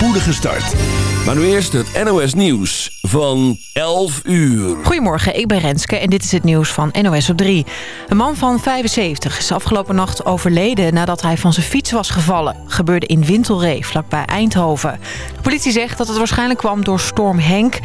spoedige start. Maar nu eerst het NOS Nieuws van 11 uur. Goedemorgen, ik ben Renske en dit is het nieuws van NOS op 3. Een man van 75 is afgelopen nacht overleden nadat hij van zijn fiets was gevallen. Gebeurde in Wintelree, vlakbij Eindhoven. De politie zegt dat het waarschijnlijk kwam door storm Henk.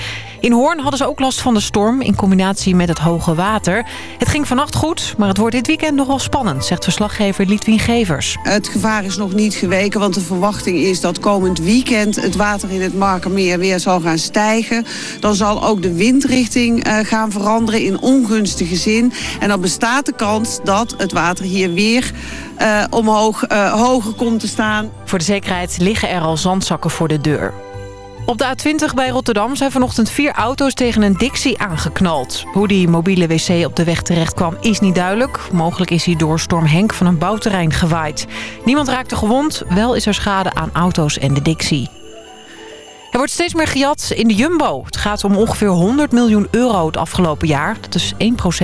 In Hoorn hadden ze ook last van de storm in combinatie met het hoge water. Het ging vannacht goed, maar het wordt dit weekend nogal spannend, zegt verslaggever Lietwien Gevers. Het gevaar is nog niet geweken, want de verwachting is dat komend weekend het water in het Markermeer weer zal gaan stijgen. Dan zal ook de windrichting uh, gaan veranderen in ongunstige zin. En dan bestaat de kans dat het water hier weer uh, omhoog uh, hoger komt te staan. Voor de zekerheid liggen er al zandzakken voor de deur. Op de A20 bij Rotterdam zijn vanochtend vier auto's tegen een Dixie aangeknald. Hoe die mobiele wc op de weg terecht kwam is niet duidelijk. Mogelijk is hij door storm Henk van een bouwterrein gewaaid. Niemand raakte gewond, wel is er schade aan auto's en de Dixie. Er wordt steeds meer gejat in de Jumbo. Het gaat om ongeveer 100 miljoen euro het afgelopen jaar. Dat is 1%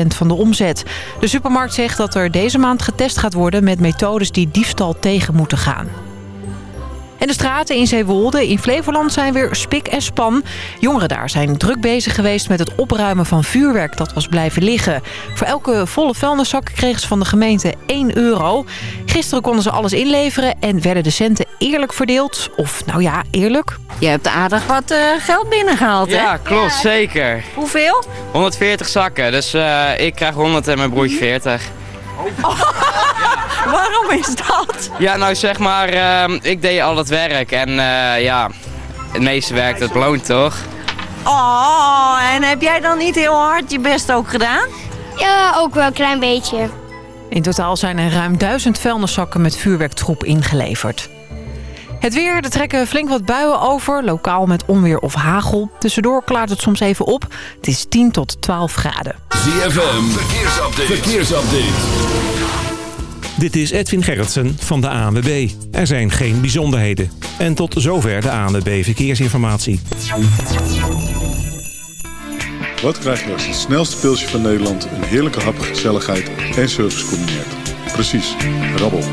van de omzet. De supermarkt zegt dat er deze maand getest gaat worden... met methodes die diefstal tegen moeten gaan. En de straten in Zeewolde in Flevoland zijn weer spik en span. Jongeren daar zijn druk bezig geweest met het opruimen van vuurwerk dat was blijven liggen. Voor elke volle vuilniszak kregen ze van de gemeente 1 euro. Gisteren konden ze alles inleveren en werden de centen eerlijk verdeeld. Of nou ja, eerlijk. Je hebt aardig wat uh, geld binnengehaald, hè? Ja, klopt, zeker. Hoeveel? 140 zakken, dus uh, ik krijg 100 en mijn broertje 40. Oh. Waarom is dat? Ja, nou zeg maar, uh, ik deed al het werk en uh, ja, het meeste werk dat beloont toch? Oh, en heb jij dan niet heel hard je best ook gedaan? Ja, ook wel een klein beetje. In totaal zijn er ruim duizend vuilniszakken met vuurwerktroep ingeleverd. Het weer, er trekken flink wat buien over, lokaal met onweer of hagel. Tussendoor klaart het soms even op. Het is 10 tot 12 graden. ZFM, verkeersupdate. verkeersupdate. Dit is Edwin Gerritsen van de ANWB. Er zijn geen bijzonderheden. En tot zover de ANWB Verkeersinformatie. Wat krijg je als het snelste pilsje van Nederland... een heerlijke hap, gezelligheid en service combineert? Precies, rabbel.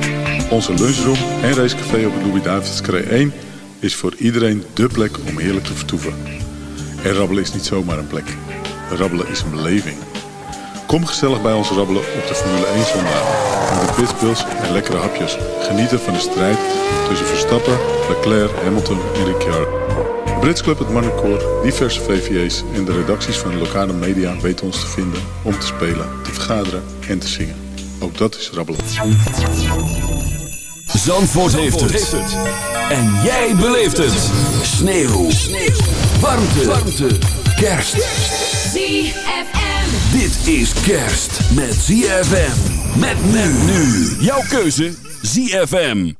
Onze lunchroom en racecafé op het Louis-David's 1... is voor iedereen dé plek om heerlijk te vertoeven. En rabbelen is niet zomaar een plek. Rabbelen is een beleving. Kom gezellig bij ons rabbelen op de Formule 1 zondag. Met de pitbulls en lekkere hapjes. Genieten van de strijd tussen Verstappen, Leclerc, Hamilton en Ricciardo. Brits Club, het Marnecoor, diverse VVA's en de redacties van de lokale media weten ons te vinden om te spelen, te vergaderen en te zingen. Ook dat is rabbelen. Zandvoort, heeft, het. En jij beleeft het. Sneeuw. Sneeuw. Warmte. Warmte. Kerst. ZFM. Dit is kerst met ZFM. Met men nu. Jouw keuze ZFM.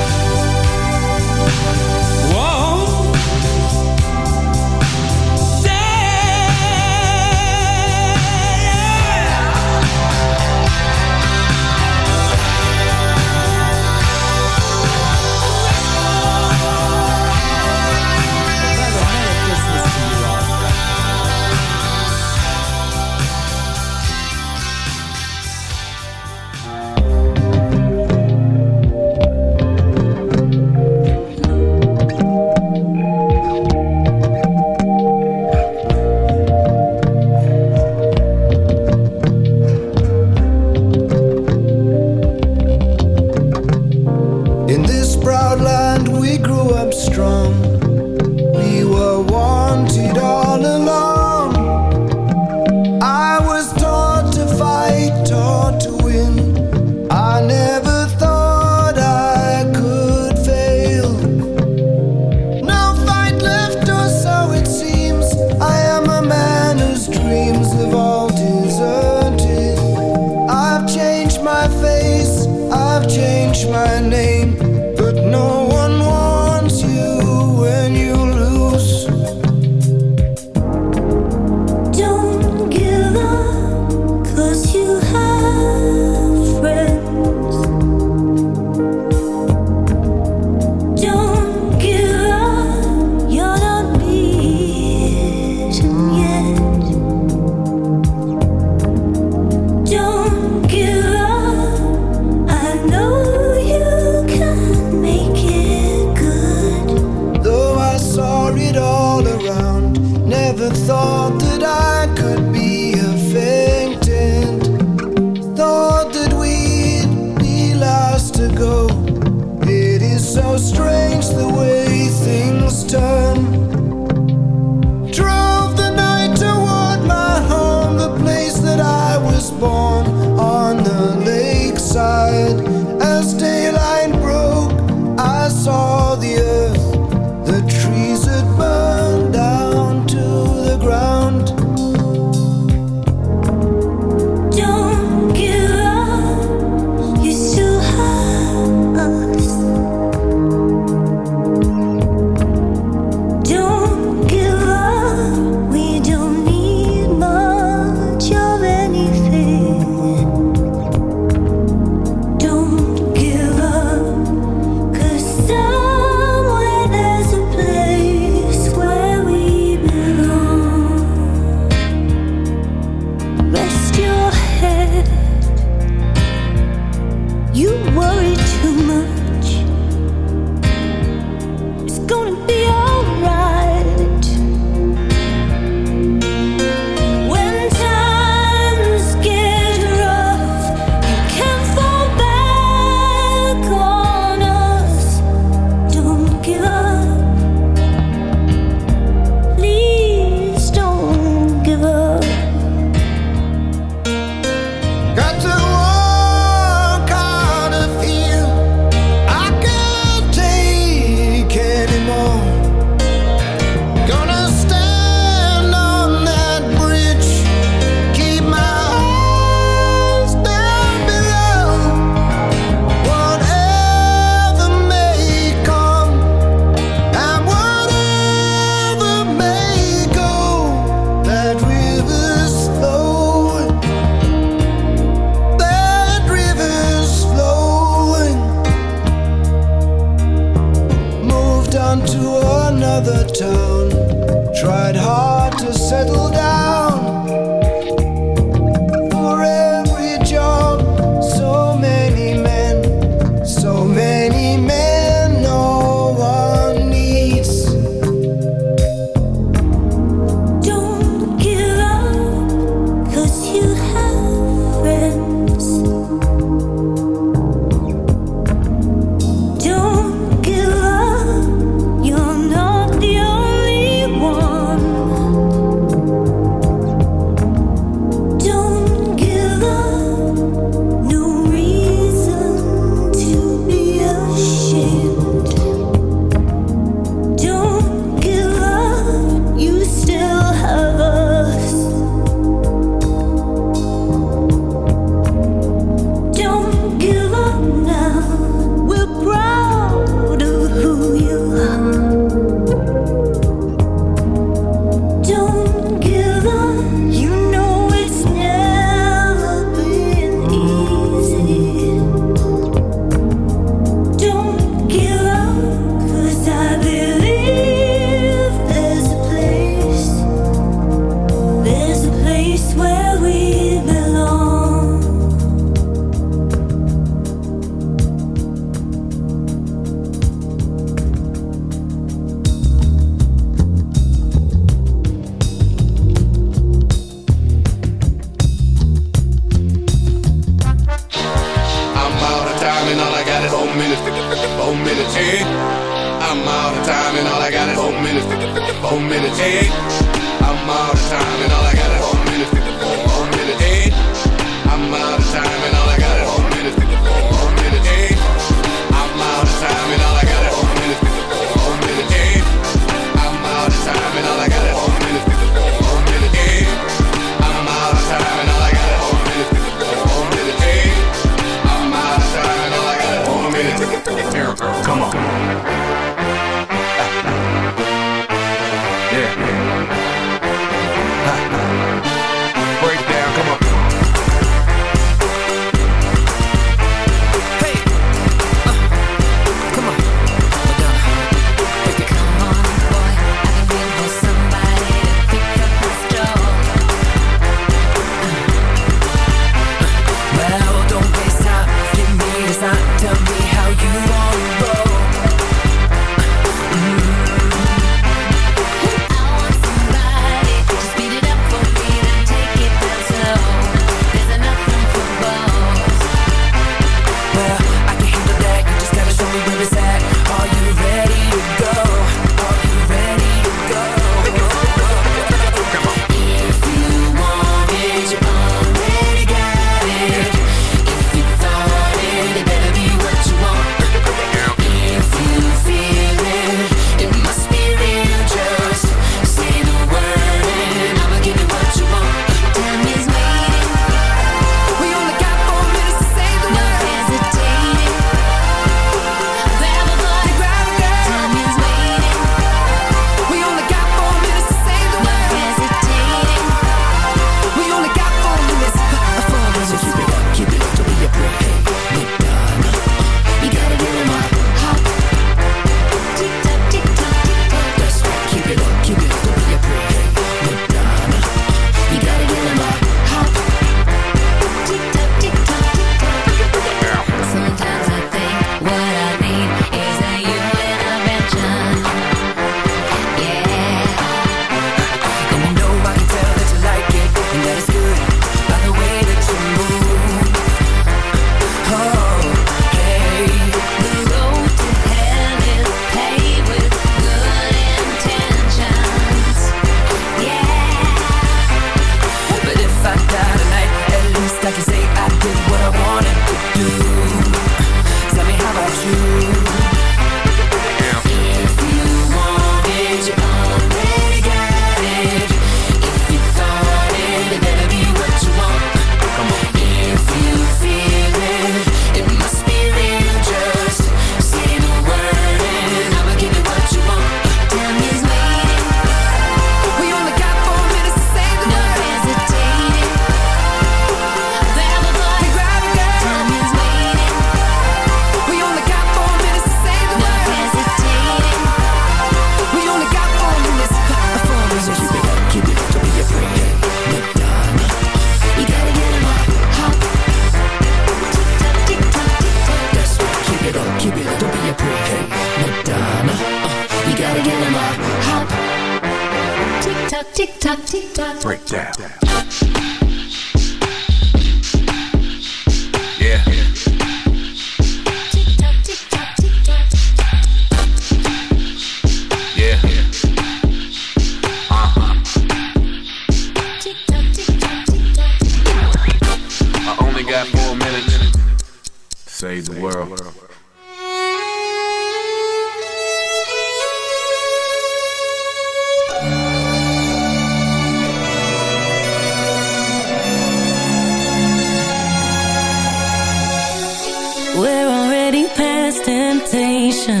temptation.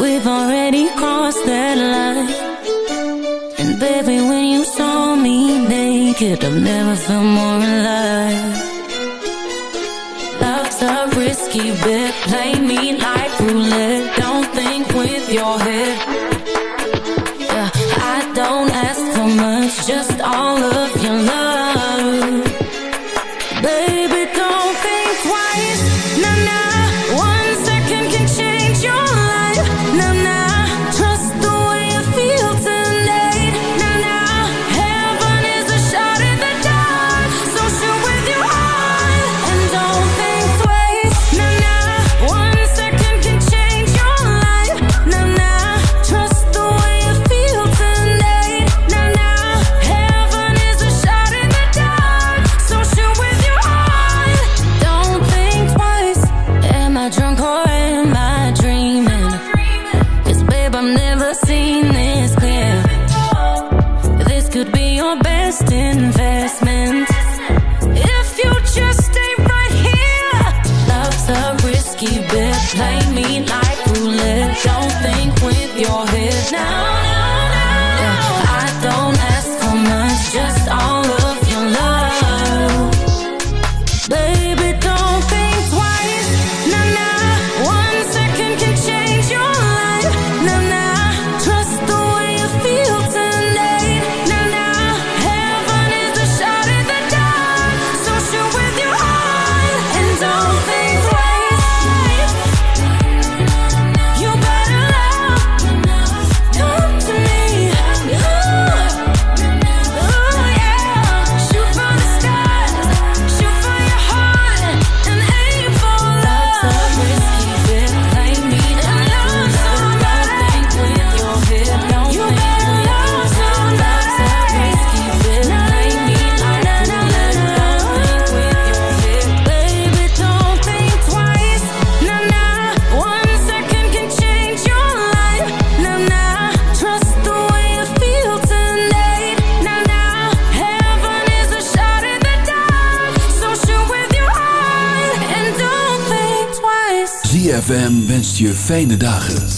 We've already crossed that line. And baby, when you saw me naked I've never felt more alive. Love's a risky bet, play me fijne dagen.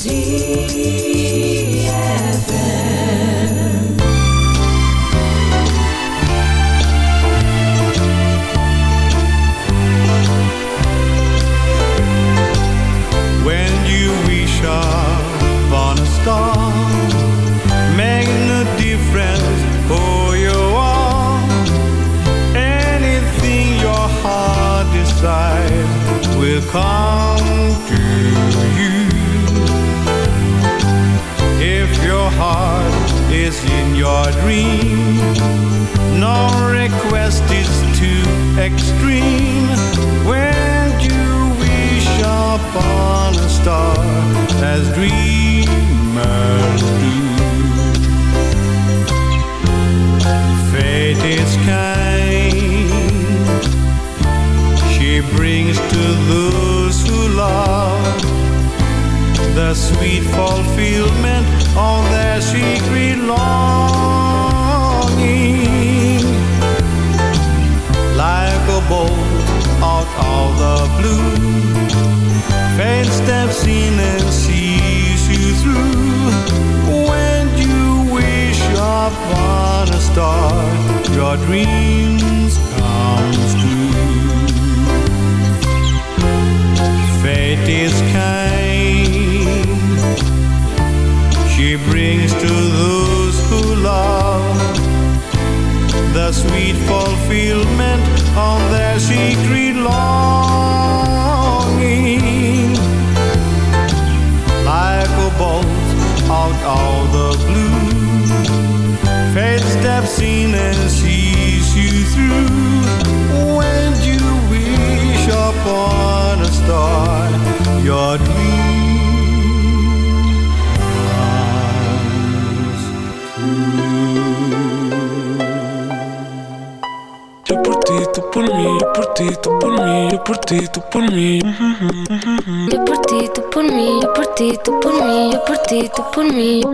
free.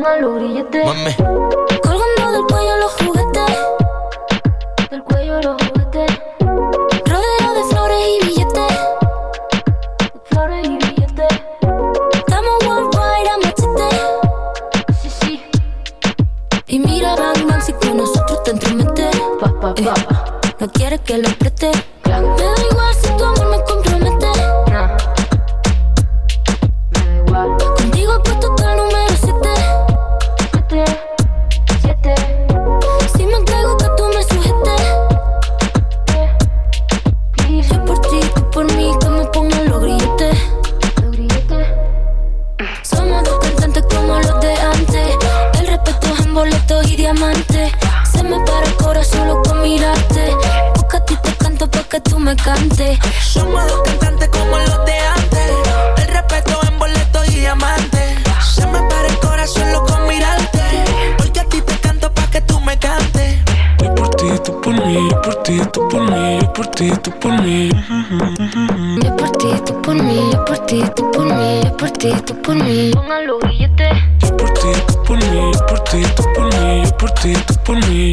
Póngalo grillete. Mami. Somos dos cantantes como los de antes. El respeto en boleto y diamante. Se me para el corazón solo con mirarte. Porque a ti te canto pa' que tú me cantes. Yo por ti, tú por mí, yo por ti, tú por mí, yo por ti, tú por mí. Yo por ti, tú por mí, yo por ti, tú por mí, yo por ti, tú por mí. Póngalo billete. Yo por ti, tú por mí, yo por ti, tú por mí, yo por ti, tú por mí.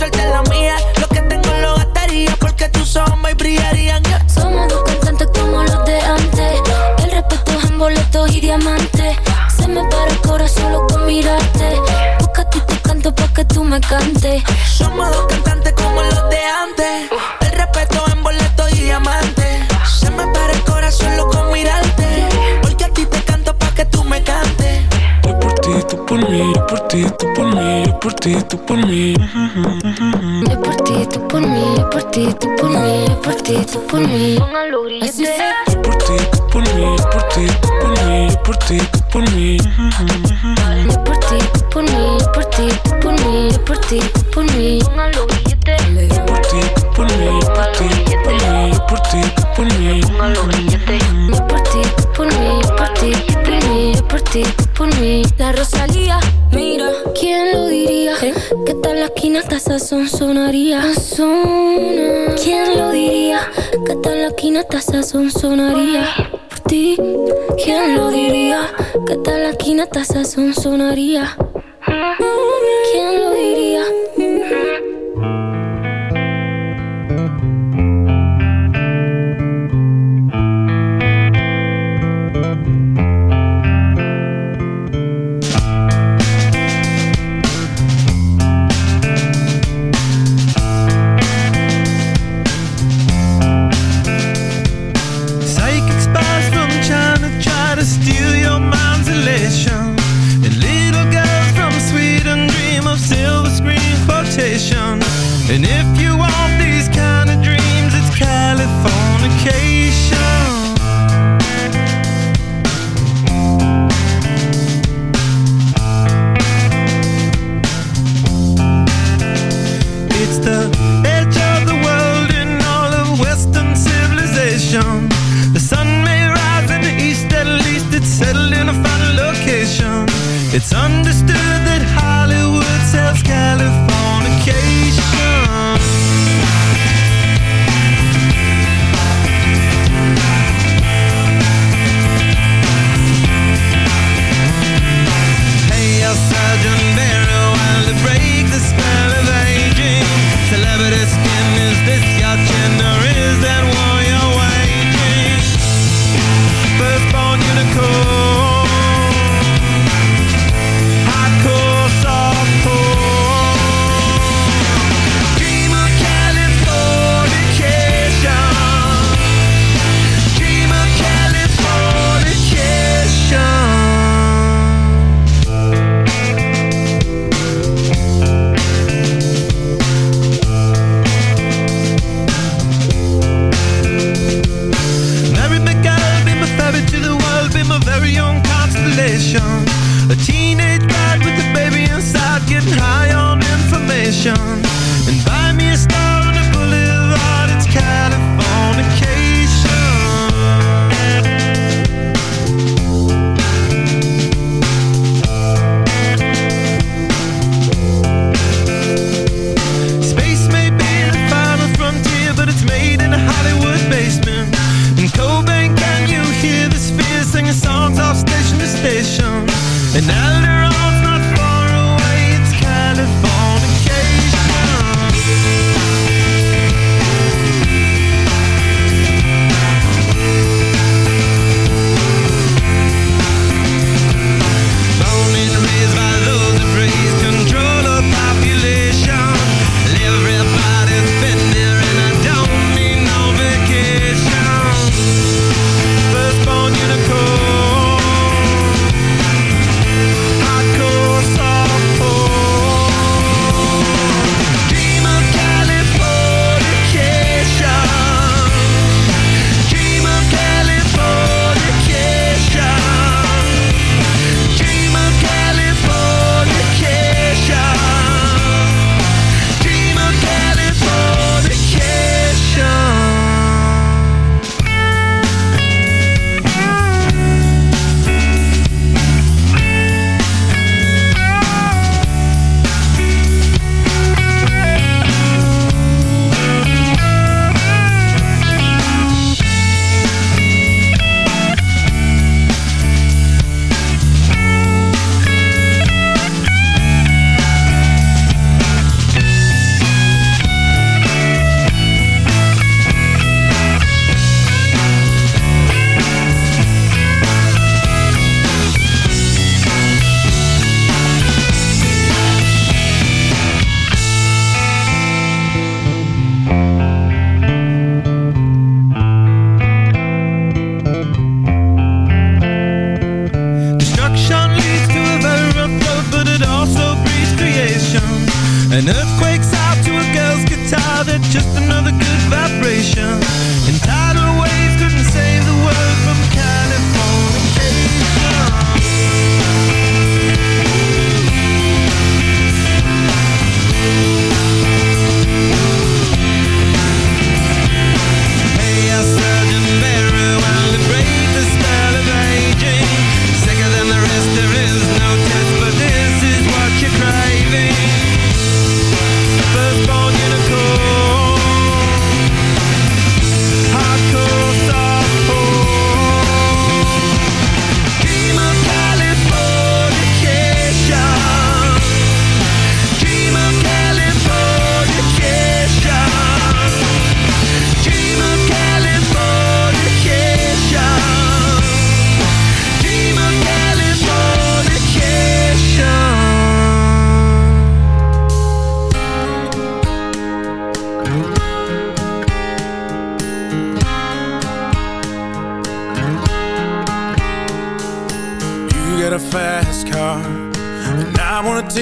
Choque con tu química, que suelte la mía. Lo que tengo lo gastaría porque tus ojos me brillarían. Yeah. Somos dos cantantes como los de antes. El respeto es en boletos y diamantes. Se me para el corazón solo con mirarte. Porque a ti te canto pa' que tú me cantes. Somos dos cantantes como los de antes. El respeto en boleto y diamante. Se me para el corazón solo con mirarte. Porque a ti te canto pa' que tú me cantes. Yo por ti, tú por mí, yo por ti, tú por mí, yo por ti, tú por mí. Yo por ti, tú por mí, yo por ti, tú por mí, yo por ti, tú por mí. Grillete. Yo por ti, tú por mí, yo por ti, tú por mí, yo por ti, tú por mí. Yo por ti, tú por mí, yo por ti, tú por mí, yo por ti, tú por mí. Yo por ti, tú por mí, yo por ti, tú por mí, yo por ti, tú por mí. Yo por ti, tú por mí, yo por ti, tú por mí, yo por ti, tú por mí. La Rosalía, Esquina hasta sazón sonaría. Sazona. ¿Quién lo diría? Que tal la esquina hasta sazón sonaría. Por ti, ¿quién lo diría? Que tal la esquina hasta sazón sonaría. ¿Quién lo diría?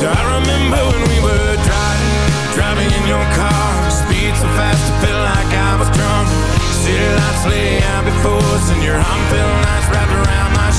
So I remember when we were driving, driving in your car. Speed so fast I felt like I was drunk. City lights lay out before us And your arm felt nice wrapped around my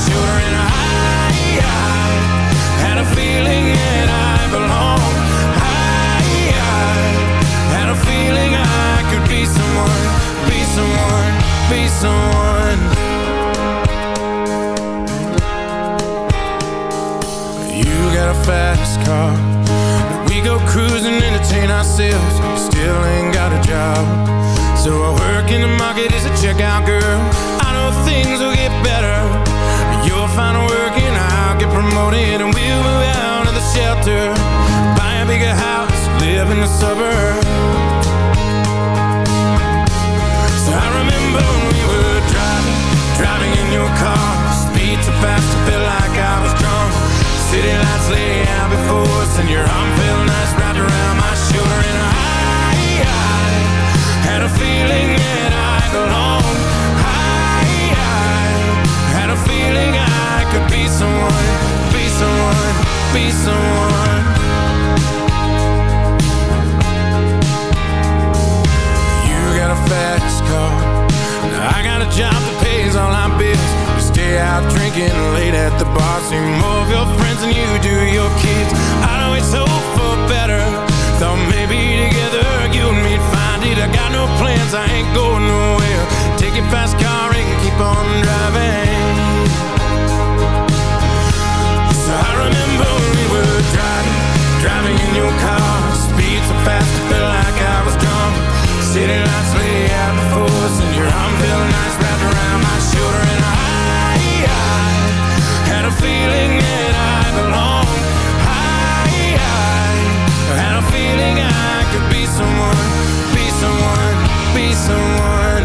be someone.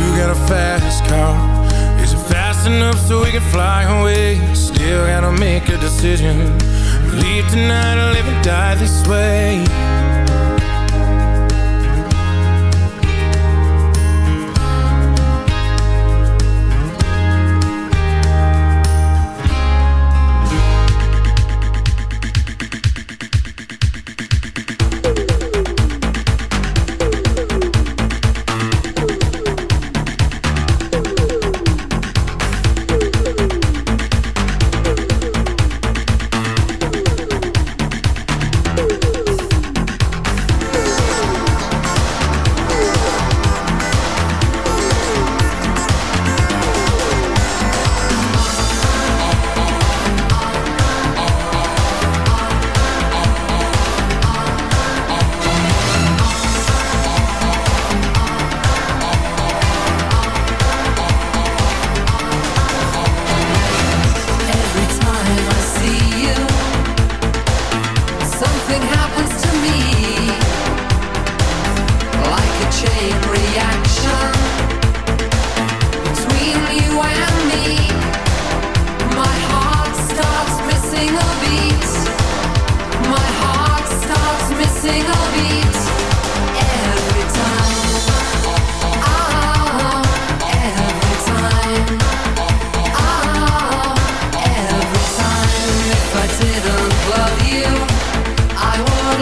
You got a fast car. Is it fast enough so we can fly away? Still gotta make a decision. Leave tonight or live and die this way.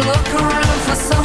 look around for some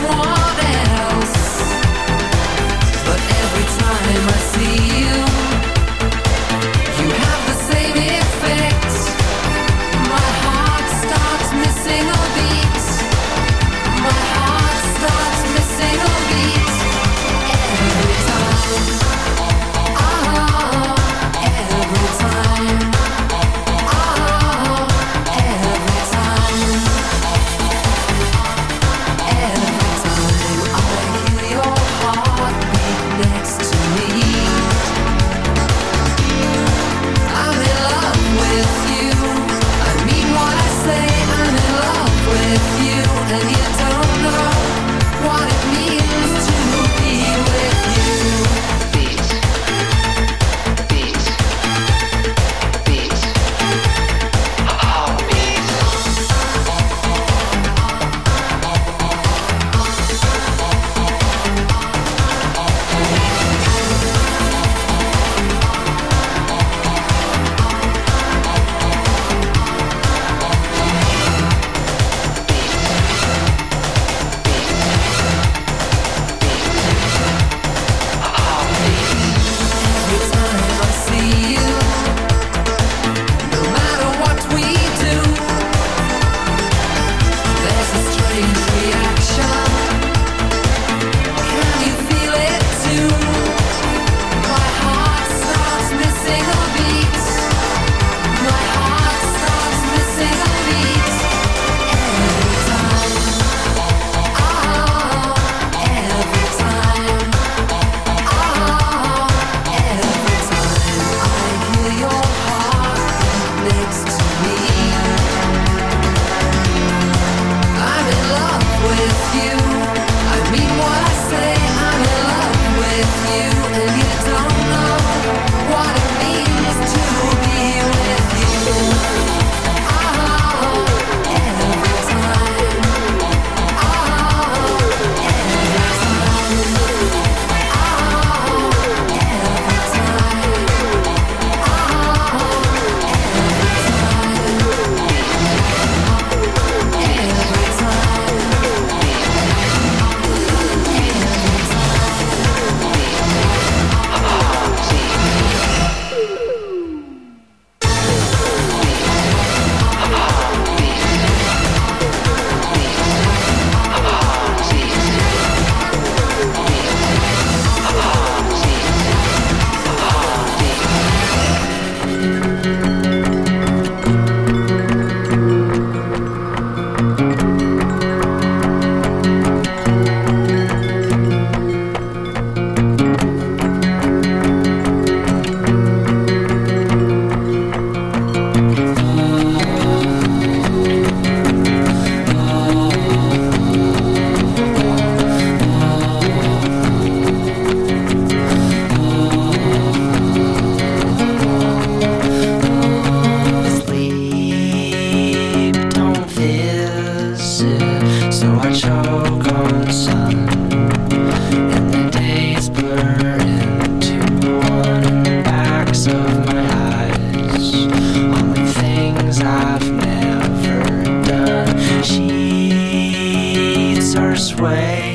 this way.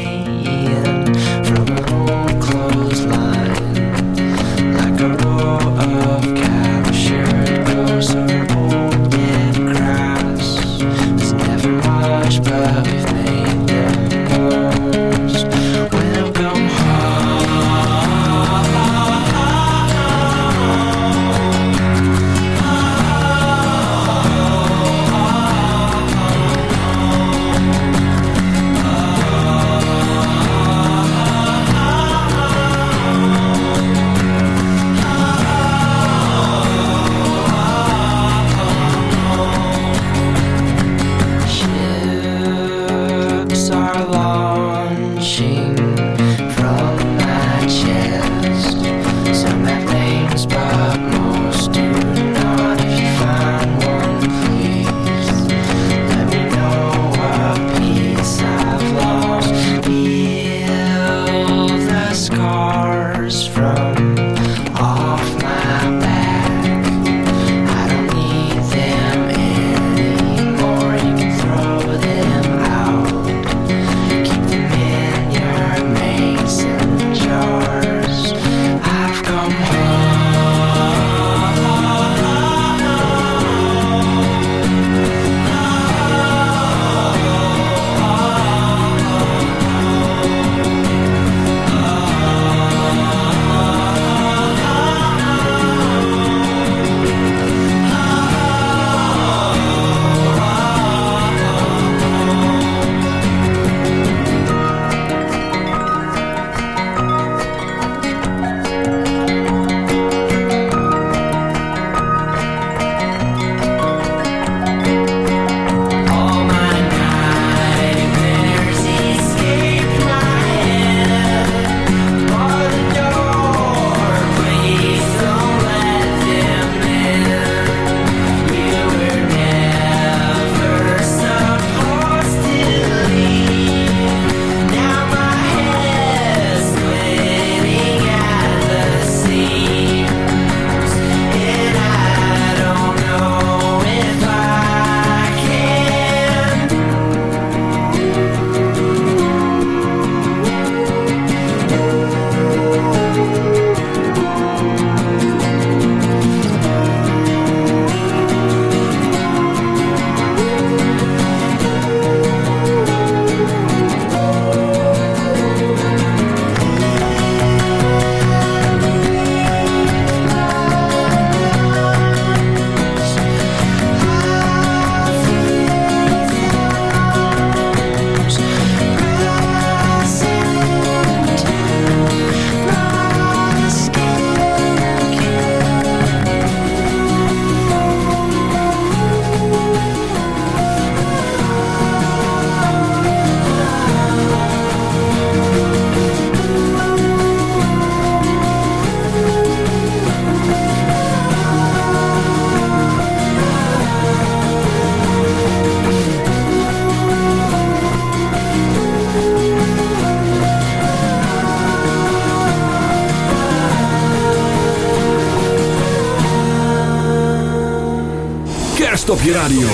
radio.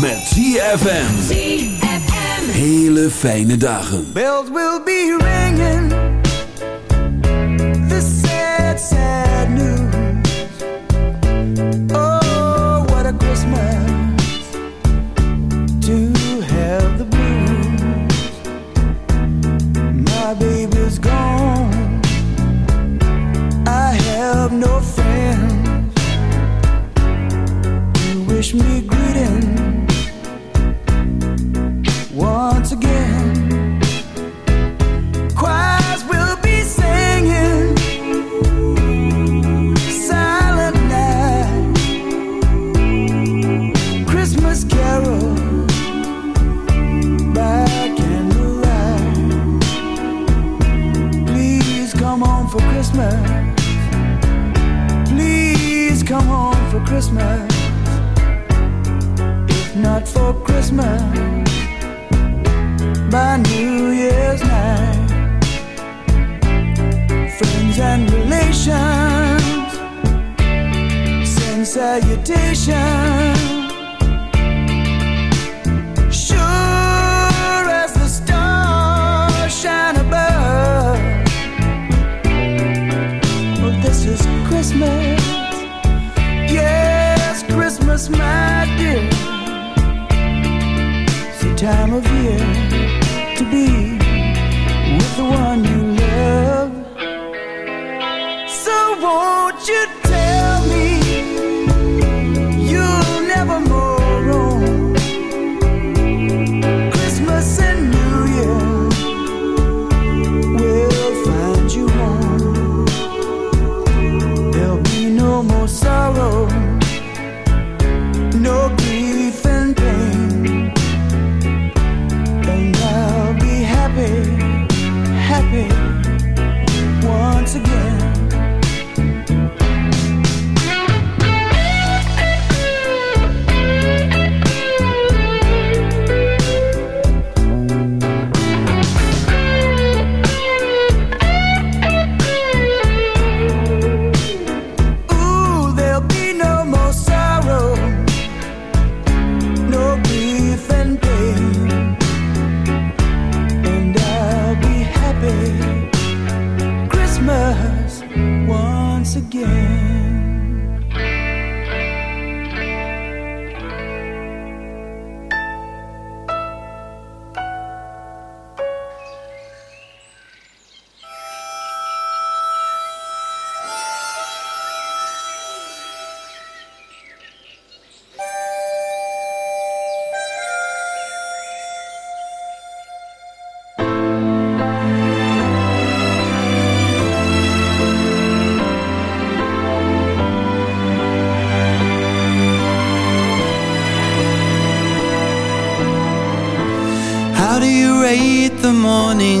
Met ZFM. Hele fijne dagen. Bells will be ringing. The sad, sad news. sorrow.